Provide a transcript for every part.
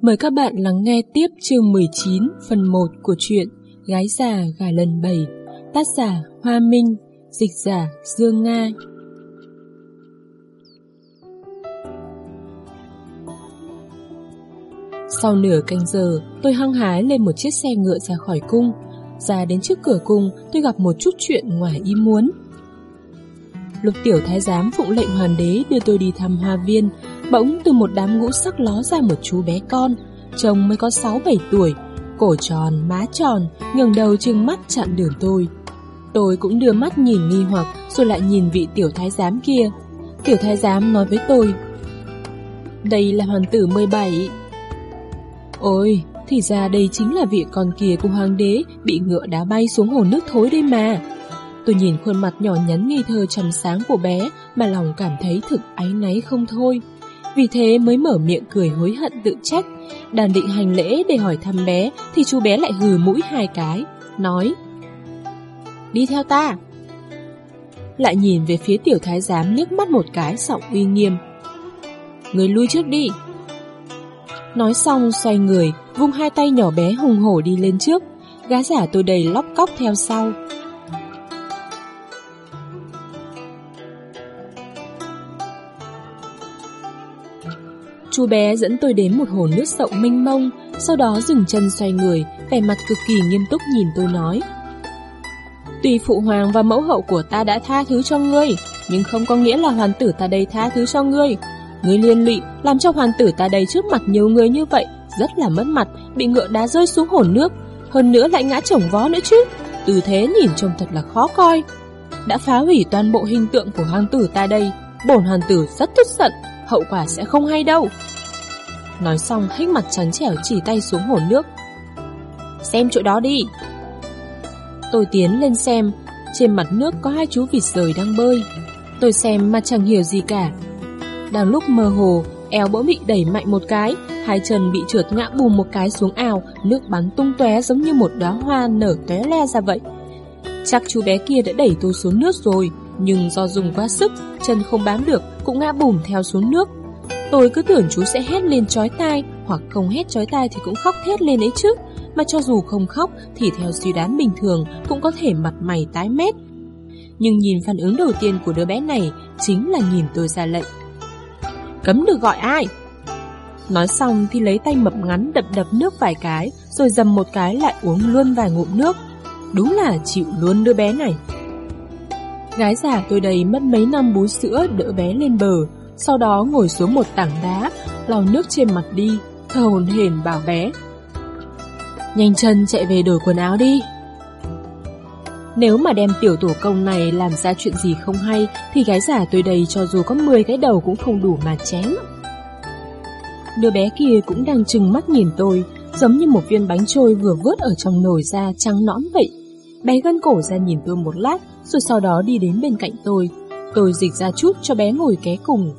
Mời các bạn lắng nghe tiếp chương 19 phần 1 của truyện Gái già gà lần 7 Tác giả Hoa Minh Dịch giả Dương Nga Sau nửa canh giờ, tôi hăng hái lên một chiếc xe ngựa ra khỏi cung. Ra đến trước cửa cung, tôi gặp một chút chuyện ngoài ý muốn. Lục tiểu thái giám phụng lệnh hoàng đế đưa tôi đi thăm hoa viên, bỗng từ một đám ngũ sắc ló ra một chú bé con, trông mới có 6-7 tuổi, cổ tròn, má tròn, ngẩng đầu trừng mắt chặn đường tôi. Tôi cũng đưa mắt nhìn nghi hoặc rồi lại nhìn vị tiểu thái giám kia. Tiểu thái giám nói với tôi, đây là hoàng tử 17. Ôi, thì ra đây chính là vị con kia của hoàng đế bị ngựa đá bay xuống hồ nước thối đây mà. Tôi nhìn khuôn mặt nhỏ nhắn ngây thơ trầm sáng của bé mà lòng cảm thấy thực áy náy không thôi. Vì thế mới mở miệng cười hối hận tự trách. Đàn định hành lễ để hỏi thăm bé thì chú bé lại hừ mũi hai cái, nói Đi theo ta. Lại nhìn về phía tiểu thái giám liếc mắt một cái giọng uy nghiêm. Người lui trước đi. Nói xong xoay người, vung hai tay nhỏ bé hùng hổ đi lên trước, Gá giả tôi đầy lóc cóc theo sau. Chú bé dẫn tôi đến một hồ nước rộng mênh mông, sau đó dừng chân xoay người, vẻ mặt cực kỳ nghiêm túc nhìn tôi nói. Tuy phụ hoàng và mẫu hậu của ta đã tha thứ cho ngươi, nhưng không có nghĩa là hoàng tử ta đây tha thứ cho ngươi. Ngươi liên lụy, làm cho hoàng tử ta đây trước mặt nhiều người như vậy, rất là mất mặt, bị ngựa đá rơi xuống hồ nước, hơn nữa lại ngã chồng vó nữa chứ. Tư thế nhìn trông thật là khó coi. Đã phá hủy toàn bộ hình tượng của hoàng tử ta đây, bổn hoàng tử rất tức giận, hậu quả sẽ không hay đâu. Nói xong hích mặt trắng trẻo chỉ tay xuống hồ nước. Xem chỗ đó đi. Tôi tiến lên xem, trên mặt nước có hai chú vịt rời đang bơi. Tôi xem mà chẳng hiểu gì cả. Đang lúc mơ hồ, eo bỗng bị đẩy mạnh một cái, hai chân bị trượt ngã bùm một cái xuống ao, nước bắn tung tóe giống như một đóa hoa nở tóe le ra vậy. Chắc chú bé kia đã đẩy tôi xuống nước rồi, nhưng do dùng quá sức, chân không bám được, cũng ngã bùm theo xuống nước. Tôi cứ tưởng chú sẽ hét lên chói tai, hoặc không hét chói tai thì cũng khóc thét lên ấy chứ. Mà cho dù không khóc thì theo suy đoán bình thường cũng có thể mặt mày tái mét. Nhưng nhìn phản ứng đầu tiên của đứa bé này chính là nhìn tôi ra lệnh. Cấm được gọi ai? Nói xong thì lấy tay mập ngắn đập đập nước vài cái, rồi dầm một cái lại uống luôn vài ngụm nước. Đúng là chịu luôn đứa bé này. Gái già tôi đầy mất mấy năm bú sữa đỡ bé lên bờ, sau đó ngồi xuống một tảng đá, lau nước trên mặt đi, thờ hồn hển bảo bé. Nhanh chân chạy về đổi quần áo đi. Nếu mà đem tiểu tổ công này làm ra chuyện gì không hay thì gái giả tôi đầy cho dù có 10 cái đầu cũng không đủ mà chém. Đứa bé kia cũng đang trừng mắt nhìn tôi, giống như một viên bánh trôi vừa vớt ở trong nồi ra trắng nõn vậy. Bé gân cổ ra nhìn tôi một lát, rồi sau đó đi đến bên cạnh tôi. Tôi dịch ra chút cho bé ngồi ké cùng.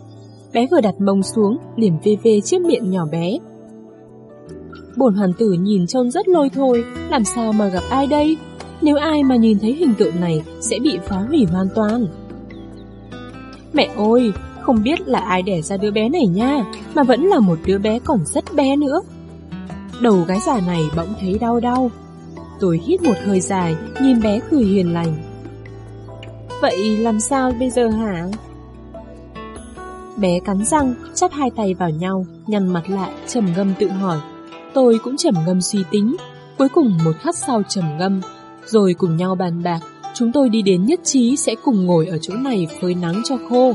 Bé vừa đặt mông xuống, liền vê vê chiếc miệng nhỏ bé. Bổn hoàng tử nhìn trông rất lôi thôi, làm sao mà gặp ai đây? Nếu ai mà nhìn thấy hình tượng này sẽ bị phá hủy hoàn toàn. Mẹ ơi, không biết là ai đẻ ra đứa bé này nha, mà vẫn là một đứa bé còn rất bé nữa. Đầu gái già này bỗng thấy đau đau. Tôi hít một hơi dài, nhìn bé cười hiền lành. Vậy làm sao bây giờ hả? Bé cắn răng, chắp hai tay vào nhau, nhăn mặt lại, trầm ngâm tự hỏi. Tôi cũng trầm ngâm suy tính. Cuối cùng một khắc sau trầm ngâm, rồi cùng nhau bàn bạc, chúng tôi đi đến nhất trí sẽ cùng ngồi ở chỗ này phơi nắng cho khô.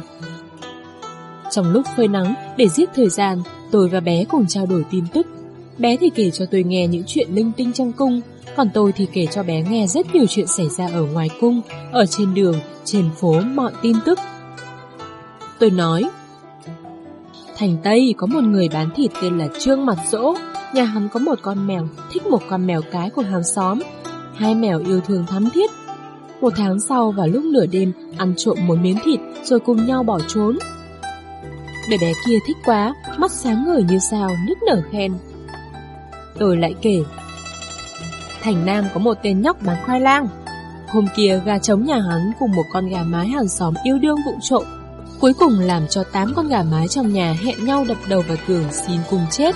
Trong lúc phơi nắng, để giết thời gian, tôi và bé cùng trao đổi tin tức. Bé thì kể cho tôi nghe những chuyện linh tinh trong cung, còn tôi thì kể cho bé nghe rất nhiều chuyện xảy ra ở ngoài cung, ở trên đường, trên phố mọi tin tức. Tôi nói, Thành Tây có một người bán thịt tên là Trương Mặt Dỗ, nhà hắn có một con mèo, thích một con mèo cái của hàng xóm. Hai mèo yêu thương thắm thiết. Một tháng sau vào lúc nửa đêm ăn trộm một miếng thịt rồi cùng nhau bỏ trốn. Bé bé kia thích quá, mắt sáng ngời như sao, nức nở khen. Tôi lại kể. Thành Nam có một tên nhóc bán khoai lang. Hôm kia gà trống nhà hắn cùng một con gà mái hàng xóm yêu đương vụng trộm. Cuối cùng làm cho tám con gà mái trong nhà hẹn nhau đập đầu vào tường xin cùng chết.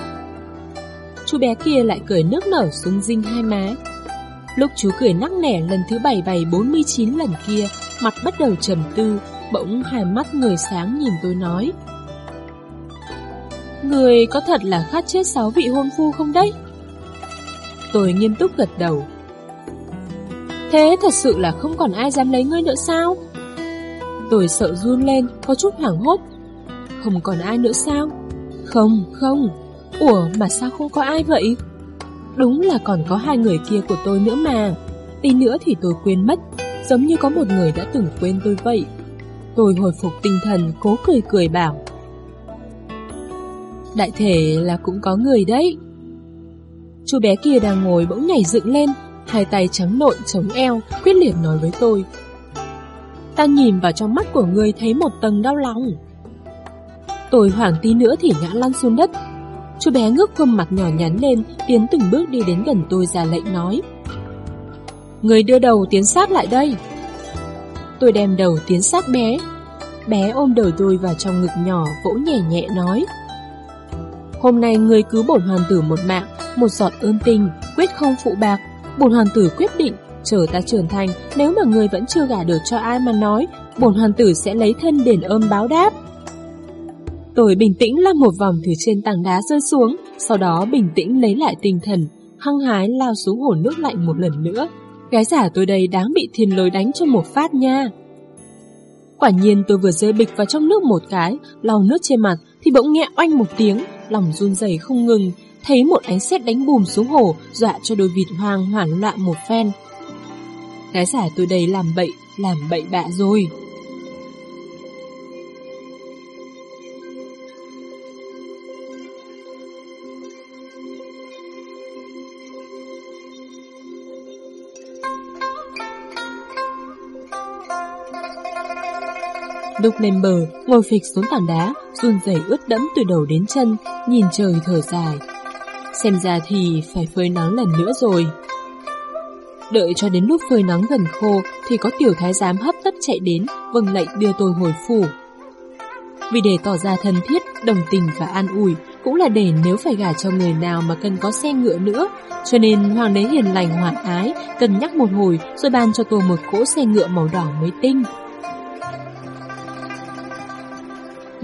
chú bé kia lại cười nước nở xuống dinh hai má. Lúc chú cười nắc nẻ lần thứ bảy bảy bốn mươi chín lần kia, mặt bắt đầu trầm tư, bỗng hai mắt người sáng nhìn tôi nói. Người có thật là khát chết sáu vị hôn phu không đấy? Tôi nghiêm túc gật đầu. Thế thật sự là không còn ai dám lấy ngươi nữa sao? Tôi sợ run lên, có chút hoảng hốt. Không còn ai nữa sao? Không, không. Ủa mà sao không có ai vậy? Đúng là còn có hai người kia của tôi nữa mà. Tí nữa thì tôi quên mất, giống như có một người đã từng quên tôi vậy. Tôi hồi phục tinh thần, cố cười cười bảo. Đại thể là cũng có người đấy. Chú bé kia đang ngồi bỗng nhảy dựng lên, hai tay trắng nộn chống eo, quyết liệt nói với tôi. Ta nhìn vào trong mắt của người thấy một tầng đau lòng. Tôi hoảng tí nữa thì ngã lăn xuống đất. Chú bé ngước khuôn mặt nhỏ nhắn lên, tiến từng bước đi đến gần tôi ra lệnh nói. Người đưa đầu tiến sát lại đây. Tôi đem đầu tiến sát bé. Bé ôm đầu tôi vào trong ngực nhỏ, vỗ nhẹ nhẹ nói. Hôm nay người cứu bổn hoàng tử một mạng, một giọt ơn tình, quyết không phụ bạc. Bổn hoàng tử quyết định, chờ ta trưởng thành, nếu mà người vẫn chưa gả được cho ai mà nói, bổn hoàng tử sẽ lấy thân đền ơn báo đáp. Tôi bình tĩnh lăn một vòng từ trên tảng đá rơi xuống, sau đó bình tĩnh lấy lại tinh thần, hăng hái lao xuống hồ nước lạnh một lần nữa. Gái giả tôi đây đáng bị thiên lôi đánh cho một phát nha. Quả nhiên tôi vừa rơi bịch vào trong nước một cái, lau nước trên mặt thì bỗng nghe oanh một tiếng, lòng run rẩy không ngừng, thấy một ánh sét đánh bùm xuống hồ, dọa cho đôi vịt hoang hoảng loạn một phen. cái giả tôi đây làm bậy, làm bậy bạ rồi. Lúc lên bờ, ngồi phịch xuống tảng đá, run rẩy ướt đẫm từ đầu đến chân, nhìn trời thở dài. Xem ra thì phải phơi nắng lần nữa rồi. Đợi cho đến lúc phơi nắng gần khô thì có tiểu thái giám hấp tấp chạy đến, vâng lệnh đưa tôi hồi phủ. Vì để tỏ ra thân thiết, đồng tình và an ủi, cũng là để nếu phải gả cho người nào mà cần có xe ngựa nữa, cho nên hoàng đế hiền lành hòa ái, cần nhắc một hồi rồi ban cho tôi một cỗ xe ngựa màu đỏ mới tinh.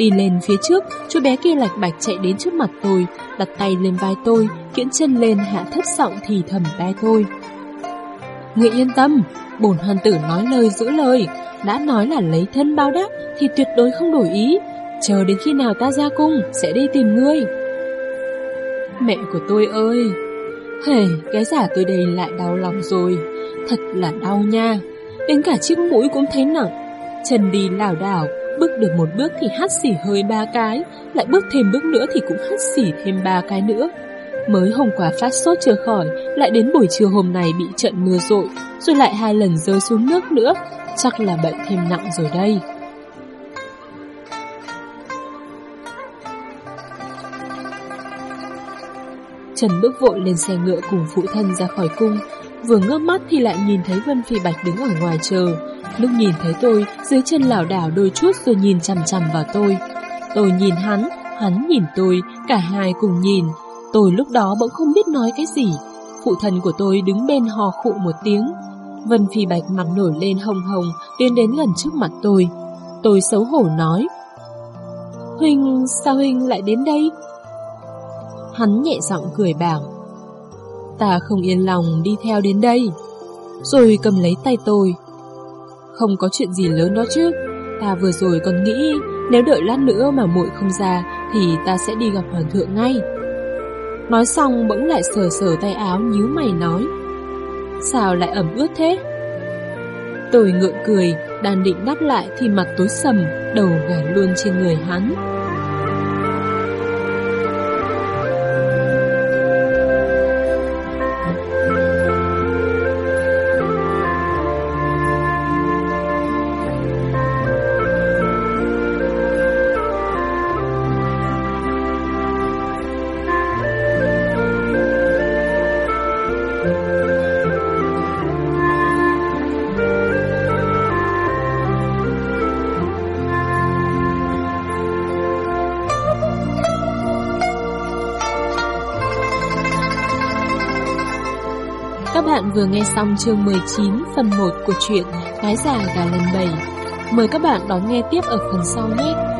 Đi lên phía trước, chú bé kia lạch bạch chạy đến trước mặt tôi, đặt tay lên vai tôi, kiễng chân lên hạ thấp giọng thì thầm tai tôi. Ngươi yên tâm, bổn hoàng tử nói lời giữ lời, đã nói là lấy thân bao đáp thì tuyệt đối không đổi ý, chờ đến khi nào ta ra cung sẽ đi tìm ngươi. Mẹ của tôi ơi, hề, cái giả tôi đây lại đau lòng rồi, thật là đau nha, đến cả chiếc mũi cũng thấy nặng, chân đi lảo đảo, Bước được một bước thì hắt xỉ hơi ba cái, lại bước thêm bước nữa thì cũng hắt xỉ thêm ba cái nữa. Mới hôm qua phát sốt chưa khỏi, lại đến buổi trưa hôm nay bị trận mưa rội, rồi lại hai lần rơi xuống nước nữa, chắc là bệnh thêm nặng rồi đây. Trần bước vội lên xe ngựa cùng phụ thân ra khỏi cung, vừa ngước mắt thì lại nhìn thấy Vân Phi Bạch đứng ở ngoài chờ, Lúc nhìn thấy tôi, dưới chân lảo đảo đôi chút rồi nhìn chằm chằm vào tôi. Tôi nhìn hắn, hắn nhìn tôi, cả hai cùng nhìn. Tôi lúc đó bỗng không biết nói cái gì. Phụ thân của tôi đứng bên hò khụ một tiếng. Vân Phi Bạch mặt nổi lên hồng hồng, tiến đến gần trước mặt tôi. Tôi xấu hổ nói. Huynh, sao Huynh lại đến đây? Hắn nhẹ giọng cười bảo. Ta không yên lòng đi theo đến đây. Rồi cầm lấy tay tôi, không có chuyện gì lớn đó chứ. Ta vừa rồi còn nghĩ Nếu đợi lát nữa mà muội không ra Thì ta sẽ đi gặp hoàng thượng ngay. Nói xong bỗng lại sờ sờ tay áo nhíu mày nói. Sao lại ẩm ướt thế? Tôi ngượng cười Đang định đáp lại thì mặt tối sầm Đầu gà luôn trên người hắn. Bạn vừa nghe xong chương 19 phần 1 của truyện Gái già gà lần 7. Mời các bạn đón nghe tiếp ở phần sau nhé.